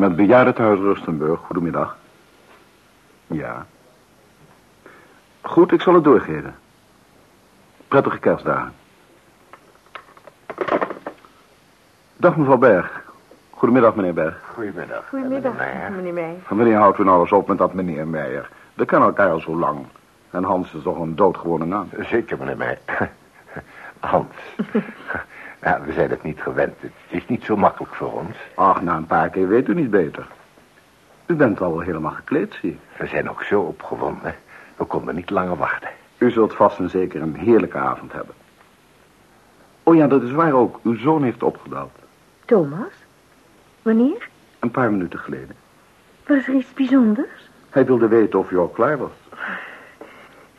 Met bejaardentehuis Rustenburg, goedemiddag. Ja. Goed, ik zal het doorgeven. Prettige kerstdagen. Dag mevrouw Berg. Goedemiddag meneer Berg. Goedemiddag. Goedemiddag, meneer Meijer. Wanneer houdt u nou eens op met dat meneer Meijer? We kennen elkaar al zo lang. En Hans is toch een doodgewone naam? Zeker, meneer Meijer. Hans. Ja, we zijn het niet gewend. Het is niet zo makkelijk voor ons. Ach, na een paar keer weet u niet beter. U bent al helemaal gekleed, zie ik. We zijn ook zo opgewonden. We konden niet langer wachten. U zult vast en zeker een heerlijke avond hebben. Oh ja, dat is waar ook. Uw zoon heeft opgebeld. Thomas? Wanneer? Een paar minuten geleden. Was er iets bijzonders? Hij wilde weten of u al klaar was.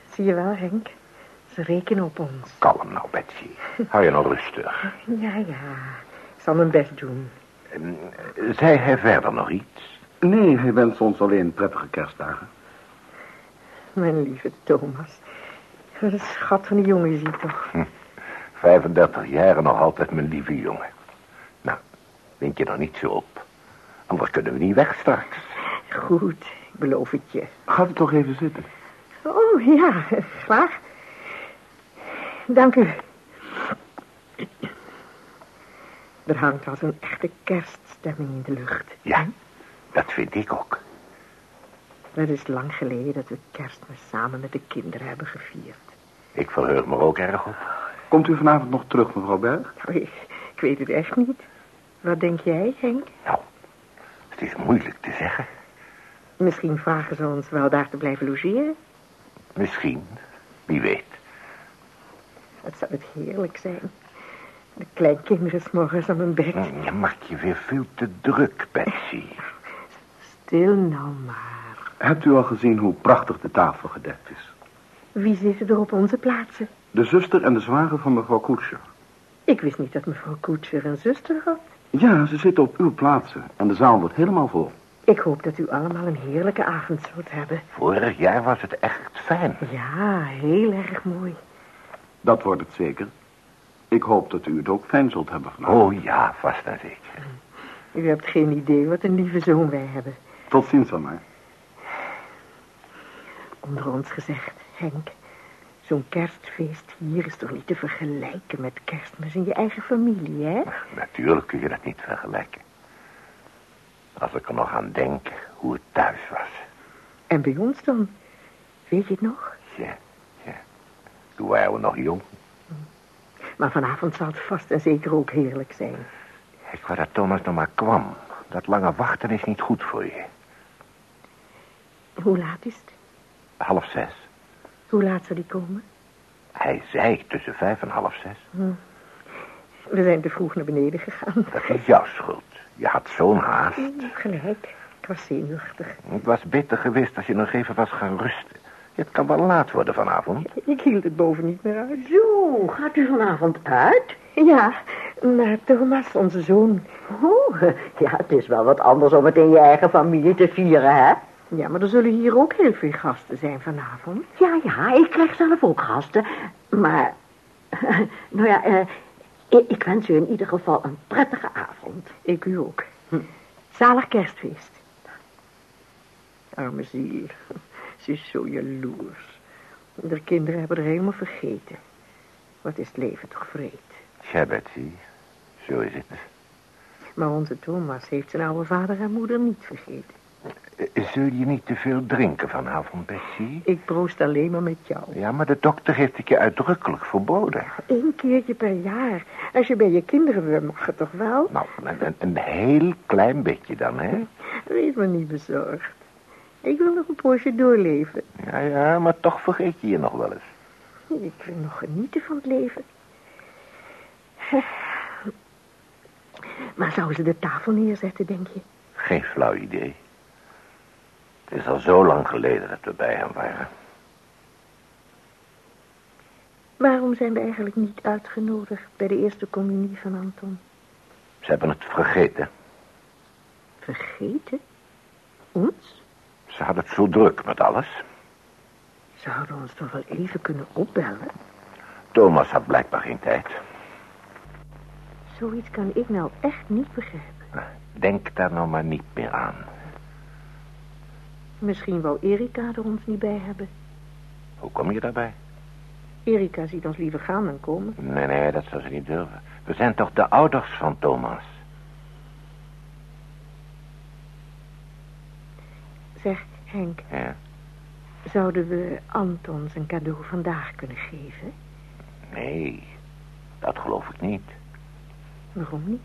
Zie je wel, Henk. Ze rekenen op ons. Kalm nou, Betsy. Hou je nou rustig. Ja, ja. Ik zal mijn best doen. En, eh, Zei hij verder nog iets? Nee, hij wenst ons alleen prettige kerstdagen. Mijn lieve Thomas. Wat een schat van een jongen zie je toch. 35 jaar en nog altijd mijn lieve jongen. Nou, wind je nog niet zo op. Anders kunnen we niet weg straks. Goed, ik beloof het je. Gaat u toch even zitten? Oh, ja, graag. Dank u. Er hangt als een echte kerststemming in de lucht. Ja, dat vind ik ook. Het is lang geleden dat we kerstmis samen met de kinderen hebben gevierd. Ik verheug me er ook erg op. Komt u vanavond nog terug, mevrouw Berg? Nou, ik, ik weet het echt niet. Wat denk jij, Henk? Nou, het is moeilijk te zeggen. Misschien vragen ze ons wel daar te blijven logeren. Misschien, wie weet. Dat zou het heerlijk zijn. De kleinkinderen morgens aan mijn bed. Je maakt je weer veel te druk, Betsy. Stil nou maar. Hebt u al gezien hoe prachtig de tafel gedekt is? Wie zitten er op onze plaatsen? De zuster en de zwager van mevrouw Koetscher. Ik wist niet dat mevrouw Koetscher een zuster had. Ja, ze zitten op uw plaatsen en de zaal wordt helemaal vol. Ik hoop dat u allemaal een heerlijke avond zult hebben. Vorig jaar was het echt fijn. Ja, heel erg mooi. Dat wordt het zeker. Ik hoop dat u het ook fijn zult hebben vanavond. Oh ja, vast en zeker. U hebt geen idee wat een lieve zoon wij hebben. Tot ziens dan maar. Onder ons gezegd, Henk. Zo'n kerstfeest hier is toch niet te vergelijken met kerstmis in je eigen familie, hè? Natuurlijk kun je dat niet vergelijken. Als ik er nog aan denk hoe het thuis was. En bij ons dan? Weet je het nog? Ja, ja. Toen waren we nog jong. Maar vanavond zal het vast en zeker ook heerlijk zijn. Ik wou dat Thomas nog maar kwam. Dat lange wachten is niet goed voor je. Hoe laat is het? Half zes. Hoe laat zal die komen? Hij zei tussen vijf en half zes. We zijn te vroeg naar beneden gegaan. Dat is jouw schuld. Je had zo'n haast. Gelijk. Ik was zenuwachtig. Het was beter geweest als je nog even was gaan rusten. Het kan wel laat worden vanavond. Ik hield het boven niet meer uit. Zo, gaat u vanavond uit? Ja, maar Thomas, onze zoon. Oh, ja, het is wel wat anders om het in je eigen familie te vieren, hè? Ja, maar er zullen hier ook heel veel gasten zijn vanavond. Ja, ja, ik krijg zelf ook gasten. Maar, nou ja, eh, ik, ik wens u in ieder geval een prettige avond. Ik u ook. Zalig kerstfeest. Arme ziel. Ze is zo jaloers. De kinderen hebben er helemaal vergeten. Wat is het leven toch vreed. Ja, Betsy. Zo is het. Maar onze Thomas heeft zijn oude vader en moeder niet vergeten. Eh, Zul je niet te veel drinken vanavond, Betsy? Ik proost alleen maar met jou. Ja, maar de dokter heeft het je uitdrukkelijk verboden. Eén keertje per jaar. Als je bij je kinderen bent, mag het toch wel? Nou, een, een, een heel klein beetje dan, hè? Wees me niet bezorgd. Ik wil nog een poosje doorleven. Ja, ja, maar toch vergeet je je nog wel eens. Ik wil nog genieten van het leven. Maar zouden ze de tafel neerzetten, denk je? Geen flauw idee. Het is al zo lang geleden dat we bij hem waren. Waarom zijn we eigenlijk niet uitgenodigd bij de eerste communie van Anton? Ze hebben het vergeten. Vergeten? Ons? Ze hadden het zo druk met alles. Ze hadden ons toch wel even kunnen opbellen? Thomas had blijkbaar geen tijd. Zoiets kan ik nou echt niet begrijpen. Denk daar nou maar niet meer aan. Misschien wou Erika er ons niet bij hebben. Hoe kom je daarbij? Erika ziet ons liever gaan dan komen. Nee, nee, dat zou ze niet durven. We zijn toch de ouders van Thomas? Zeg, Henk, Ja. zouden we Anton zijn cadeau vandaag kunnen geven? Nee, dat geloof ik niet. Waarom niet?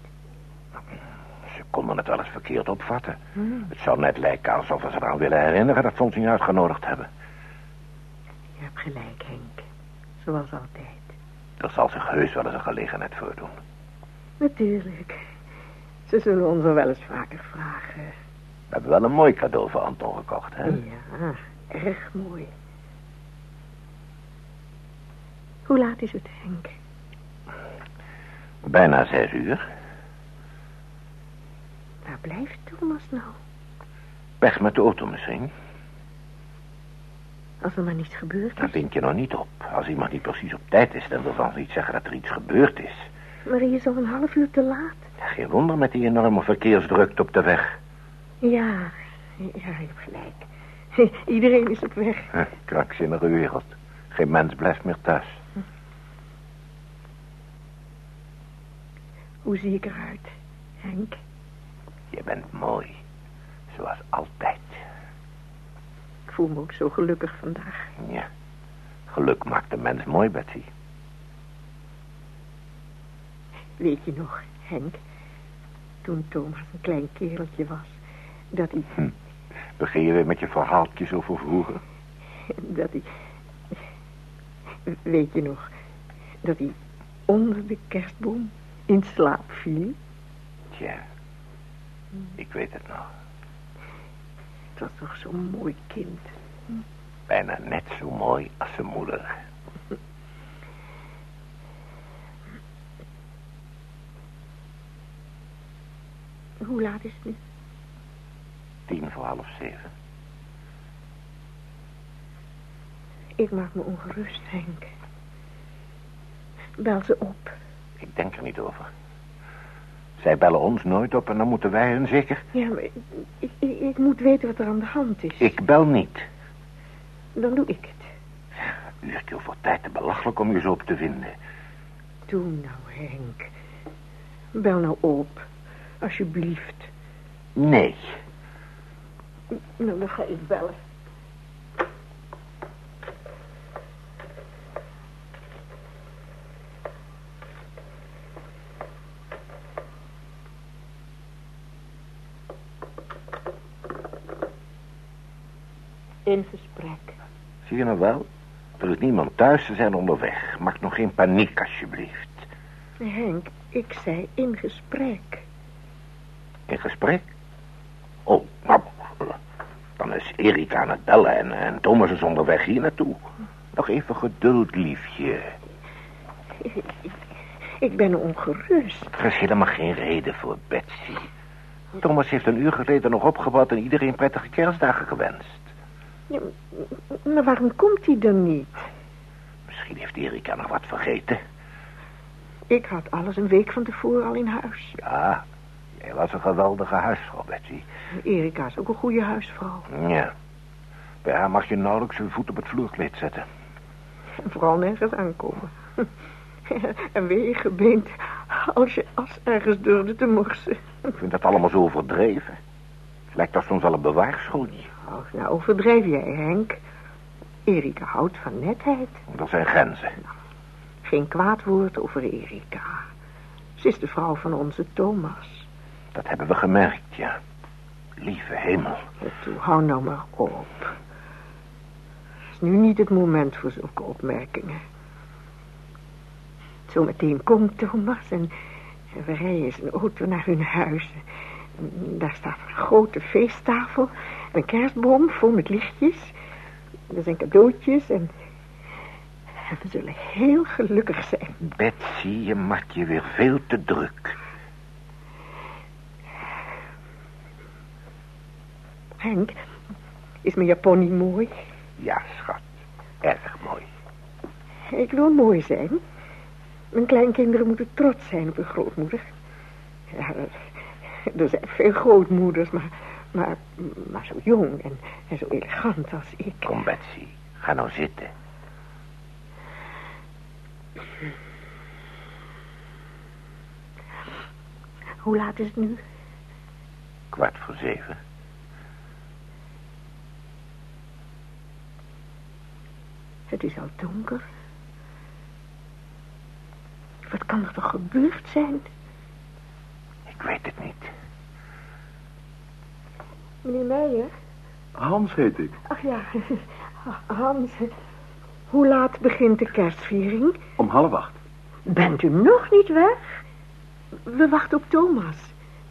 Ze konden het wel eens verkeerd opvatten. Hmm, Het zou net lijken alsof we ze eraan willen herinneren dat ze ons niet uitgenodigd hebben. je hebt gelijk, Henk. Zoals altijd. Er zal zich heus wel eens een gelegenheid voordoen. Natuurlijk. Ze zullen ons er wel eens vaker vragen. We hebben wel een mooi cadeau voor Anton gekocht, hè? Ja, erg mooi. Hoe laat is het, Henk? Bijna zes uur. Waar blijft Thomas nou? Weg met de auto misschien. Als er maar niets gebeurd Dat is. vind je nog niet op. Als iemand niet precies op tijd is, dan wil dan niet zeggen dat er iets gebeurd is. Maar hij is al een half uur te laat. Geen wonder met die enorme verkeersdrukte op de weg. Ja, ja, je hebt gelijk. Iedereen is op weg. Huh, krankzinnige wereld. Geen mens blijft meer thuis. Hoe zie ik eruit, Henk? Je bent mooi. Zoals altijd. Ik voel me ook zo gelukkig vandaag. Ja. Geluk maakt de mens mooi, Betsy. Weet je nog, Henk? Toen Thomas een klein kereltje was. Dat hij, Begin je weer met je verhaaltjes over vroeger? dat hij... Weet je nog? Dat hij onder de kerstboom in slaap viel. Tja. Ik weet het nog. Het was toch zo'n mooi kind. Bijna net zo mooi als zijn moeder. Hoe laat is het nu? Tien voor half zeven. Ik maak me ongerust, Henk. Bel ze op. Ik denk er niet over. Zij bellen ons nooit op en dan moeten wij hun zeker... Ja, maar ik, ik, ik- moet weten wat er aan de hand is. Ik bel niet. Dan doe ik het. Uurtje voor tijd te belachelijk om je zo op te vinden. Doe nou, Henk. Bel nou op. Alsjeblieft. Nee. Nou, dan ga ik bellen. In gesprek. Zie je nou wel? Er is niemand thuis, ze zijn onderweg. Maak nog geen paniek, alsjeblieft. Henk, ik zei in gesprek. In gesprek? Oh, nou, Erika aan het bellen en, en Thomas is onderweg hier naartoe. Nog even geduld, liefje. Ik ben ongerust. Er is helemaal geen reden voor Betsy. Thomas heeft een uur geleden nog opgebouwd en iedereen prettige kerstdagen gewenst. Ja, maar waarom komt hij dan niet? Misschien heeft Erika nog wat vergeten. Ik had alles een week van tevoren al in huis. Ja, jij was een geweldige huisvrouw, Betsy. Erika is ook een goede huisvrouw. Ja. Bij haar mag je nauwelijks je voet op het vloerkleed zetten. En vooral nergens aankomen. en weer gebeend als je as ergens durfde te morsen. Ik vind dat allemaal zo overdreven. Het lijkt toch soms wel een bewaarschool. Oh, nou overdrijf jij, Henk. Erika houdt van netheid. Er zijn grenzen. Geen kwaad woord over Erika. Ze is de vrouw van onze Thomas. Dat hebben we gemerkt, ja. Lieve hemel. Toe, hou nou maar op. Het is nu niet het moment voor zulke opmerkingen. Zometeen komt Thomas en en we rijden zijn auto naar hun huis. En Daar staat een grote feesttafel en een kerstboom vol met lichtjes. Er zijn cadeautjes en, en we zullen heel gelukkig zijn. Betsy, je maakt je weer veel te druk. Henk, is mijn japon niet mooi? Ja, schat. Erg mooi. Ik wil mooi zijn. Mijn kleinkinderen moeten trots zijn op hun grootmoeder. Ja, Er zijn veel grootmoeders, maar, maar, maar zo jong en, en zo elegant als ik. Kom, Betsy. Ga nou zitten. Hoe laat is het nu? Kwart voor zeven. Het is al donker. Wat kan er toch gebeurd zijn? Ik weet het niet. Meneer Meijer? Hans heet ik. Ach ja, Hans. Hoe laat begint de kerstviering? Om half acht. Bent u nog niet weg? We wachten op Thomas.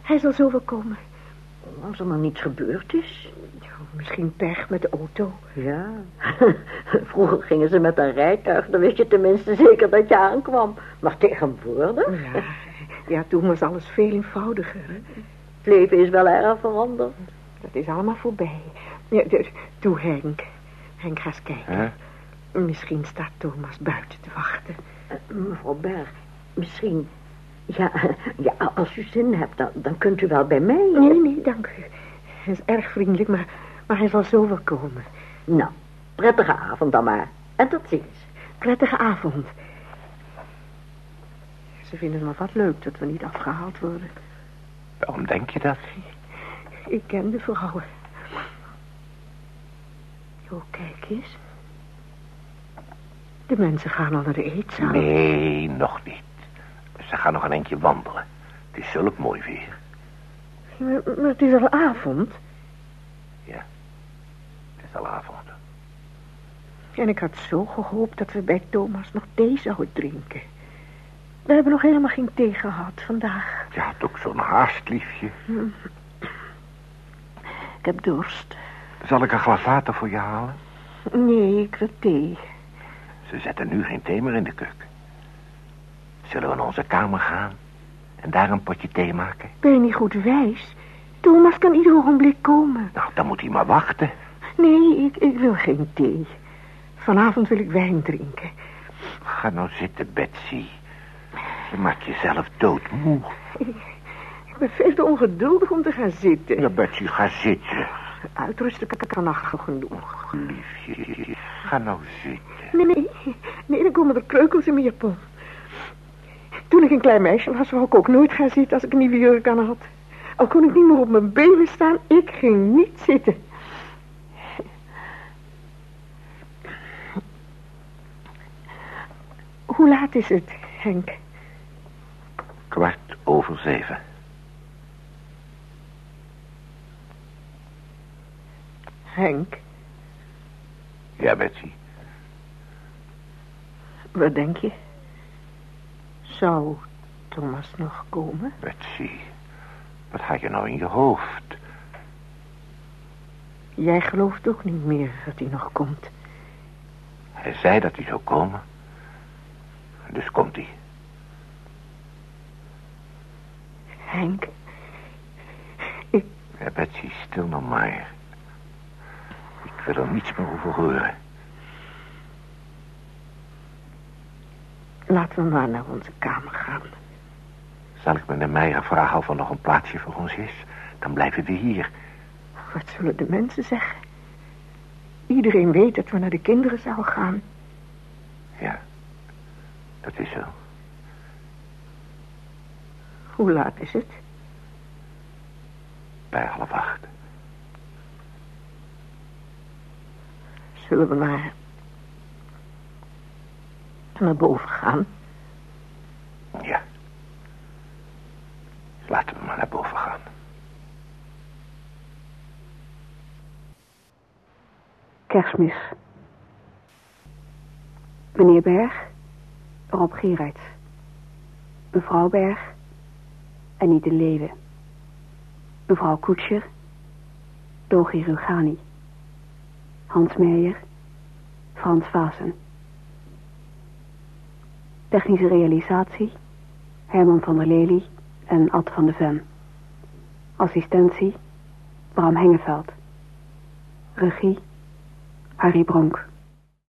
Hij zal zo wel komen. Als er nog niets gebeurd is. Ja, misschien pech met de auto. Ja, vroeger gingen ze met een rijtuig. Dan wist je tenminste zeker dat je aankwam. Maar tegenwoordig? Ja, ja toen was alles veel eenvoudiger. hè. Het leven is wel erg veranderd. Dat is allemaal voorbij. Ja, dus, toe Henk. Henk, ga eens kijken. Misschien staat Thomas buiten te wachten. Eh, Mevrouw Berg, misschien... Ja, ja, als u zin hebt, dan, dan kunt u wel bij mij. Nee, nee, dank u. Hij is erg vriendelijk, maar, maar hij zal zo wel komen. Nou, prettige avond dan maar. En tot ziens. Prettige avond. Ze vinden het maar wat leuk dat we niet afgehaald worden. Waarom denk je dat? Ik ken de vrouwen. Jo, kijk eens. De mensen gaan al naar de eetzaal. Nee, nog niet. Ze gaan nog een eindje wandelen. Het is zulk mooi weer. Maar, maar het is al avond. Het is al avond. En ik had zo gehoopt dat we bij Thomas nog thee zouden drinken. We hebben nog helemaal geen thee gehad vandaag. Je had ook zo'n haast, liefje. Ik heb dorst. Zal ik een glas water voor je halen? Nee, ik wil thee. Ze zetten nu geen thee meer in de keuken. Zullen we naar onze kamer gaan en daar een potje thee maken? Ben je niet goed wijs? Thomas kan ieder ogenblik komen. Nou, dan moet hij maar wachten. Nee, ik, ik wil geen thee. Vanavond wil ik wijn drinken. Ga nou zitten, Betsy. Je maakt jezelf doodmoe. Ik ben veel te ongeduldig om te gaan zitten. Ja, Betsy, ga zitten. Uitrusten kan- nog genoeg. Liefje, ga nou zitten. Nee, nee, nee, dan komen er kreukels in mijn japon. Toen ik een klein meisje was, wou ik ook nooit gaan zitten als ik een nieuwe jurk aan had. Al kon ik niet meer op mijn benen staan, ik ging niet zitten. Hoe laat is het, Henk? Kwart over zeven. Henk, Ja, Betsy. wat denk je? Zou Thomas nog komen? Betsy, wat had je nou in je hoofd? Jij gelooft ook niet meer dat hij nog komt. Hij zei dat hij zou komen. Dus komt hij. Henk, Ja, Betsy, stil nou maar. Ik wil er niets meer over horen. Laten we maar naar onze kamer gaan. Zal ik meneer Meijer vragen of er nog een plaatsje voor ons is? Dan blijven we hier. Wat zullen de mensen zeggen? Iedereen weet dat we naar de kinderen zouden gaan. Ja, dat is zo. Hoe laat is het? Bij half acht. Zullen we maar naar boven gaan? Ja. Laten we maar naar boven gaan. Kerstmis. Meneer Berg, Rob Gerards. Mevrouw Berg, Annie de Leeuwen. Mevrouw Koetscher, Dogi Rugani. Hans Meijer, Frans Vassen. Technische realisatie, Herman van der Lely en Ad van de Ven. Assistentie, Bram Hengeveld. Regie, Harry Bronk.